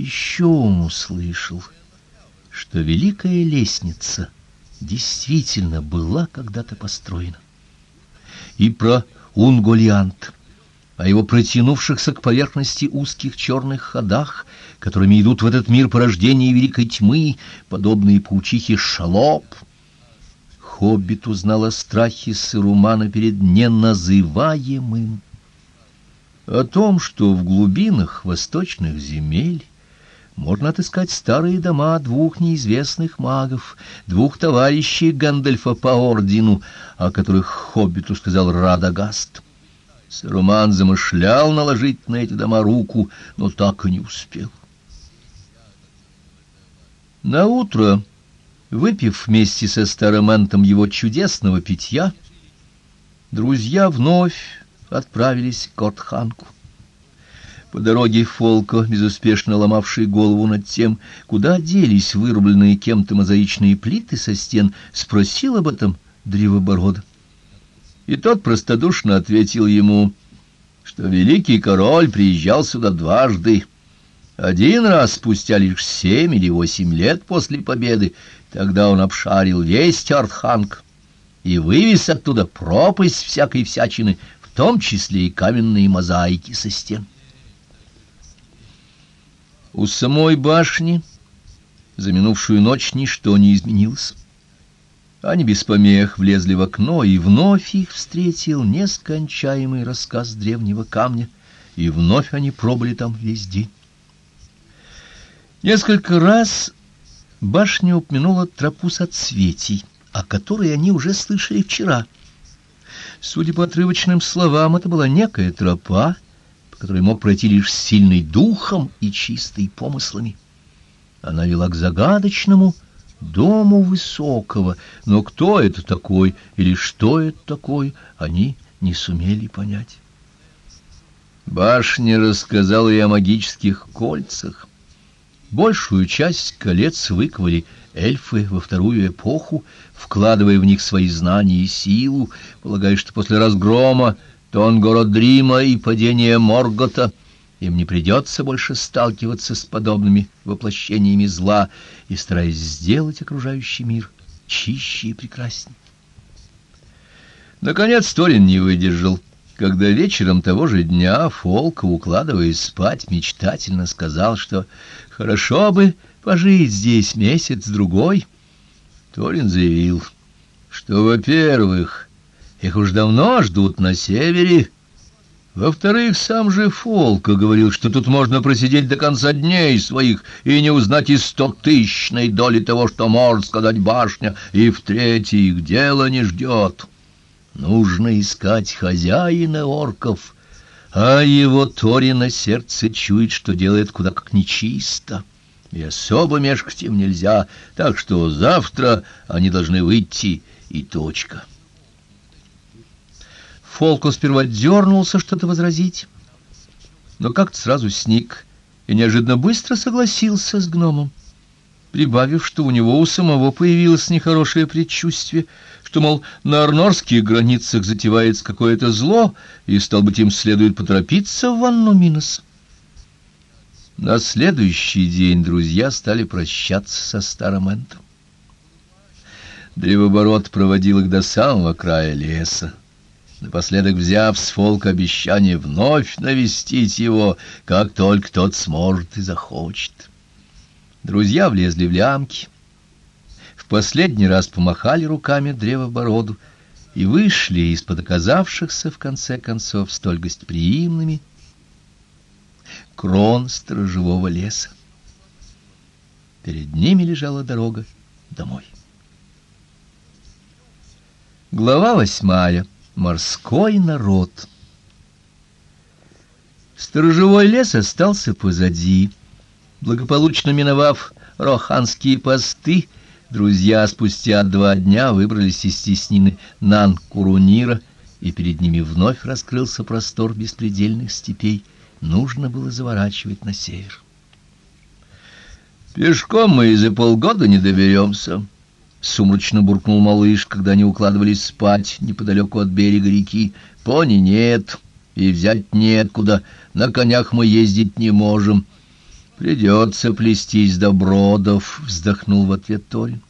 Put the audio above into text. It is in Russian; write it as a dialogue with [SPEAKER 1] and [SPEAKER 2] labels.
[SPEAKER 1] Еще он услышал, что великая лестница действительно была когда-то построена. И про Унголиант, о его протянувшихся к поверхности узких черных ходах, которыми идут в этот мир порождения великой тьмы, подобные паучихе шалоп. Хоббит узнал о страхе Сырумана перед неназываемым. О том, что в глубинах восточных земель можно отыскать старые дома двух неизвестных магов, двух товарищей Гэндальфа по ордену, о которых хоббиту сказал Радагаст. Саруман замышлял наложить на эти дома руку, но так и не успел. На утро, выпив вместе со старым Энтом его чудесного питья, друзья вновь отправились к Ортханку. По дороге Фолко, безуспешно ломавший голову над тем, куда делись вырубленные кем-то мозаичные плиты со стен, спросил об этом Древоборода. И тот простодушно ответил ему, что великий король приезжал сюда дважды. Один раз спустя лишь семь или восемь лет после победы, тогда он обшарил весь Тёртханг и вывез оттуда пропасть всякой всячины, в том числе и каменные мозаики со стен. У самой башни за минувшую ночь ничто не изменилось. Они без помех влезли в окно, и вновь их встретил нескончаемый рассказ древнего камня, и вновь они пробыли там весь день. Несколько раз башня упомянула тропу соцветий, о которой они уже слышали вчера. Судя по отрывочным словам, это была некая тропа, который мог пройти лишь сильный духом и чистой помыслами. Она вела к загадочному дому высокого, но кто это такой или что это такое, они не сумели понять. Башня рассказала ей о магических кольцах. Большую часть колец выковали эльфы во вторую эпоху, вкладывая в них свои знания и силу, полагая, что после разгрома Тонгородрима и падения Моргота им не придется больше сталкиваться с подобными воплощениями зла и стараясь сделать окружающий мир чище и прекраснее. Наконец Торин не выдержал, когда вечером того же дня Фолк, укладываясь спать, мечтательно сказал, что хорошо бы пожить здесь месяц-другой. Торин заявил, что, во-первых, их уж давно ждут на севере. Во-вторых, сам же Фолка говорил, что тут можно просидеть до конца дней своих и не узнать и стотысячной доли того, что может сказать башня. И в-третьих, дело не ждет. Нужно искать хозяина орков, а его Тори на сердце чует, что делает куда как нечисто. И особо мешкать им нельзя, так что завтра они должны выйти, и точка. Фолко сперва дернулся что-то возразить, но как-то сразу сник и неожиданно быстро согласился с гномом, прибавив, что у него у самого появилось нехорошее предчувствие, что, мол, на арнорских границах затевается какое-то зло, и, стал быть, им следует поторопиться в ванну Минос. На следующий день друзья стали прощаться со старым Энтом. Древоборот проводил их до самого края леса напоследок взяв с Фолка обещание вновь навестить его, как только тот сможет и захочет. Друзья влезли в лямки, в последний раз помахали руками древобороду и вышли из-под оказавшихся в конце концов столь гостеприимными крон сторожевого леса. Перед ними лежала дорога домой. Глава восьмая. Морской народ. Сторожевой лес остался позади. Благополучно миновав роханские посты, друзья спустя два дня выбрались из теснины Нан-Курунира, и перед ними вновь раскрылся простор беспредельных степей. Нужно было заворачивать на север. «Пешком мы и за полгода не доберемся», — сумрачно буркнул малыш, когда они укладывались спать неподалеку от берега реки. — Пони нет, и взять неоткуда, на конях мы ездить не можем. Придется плестись до бродов, вздохнул в ответ Торин.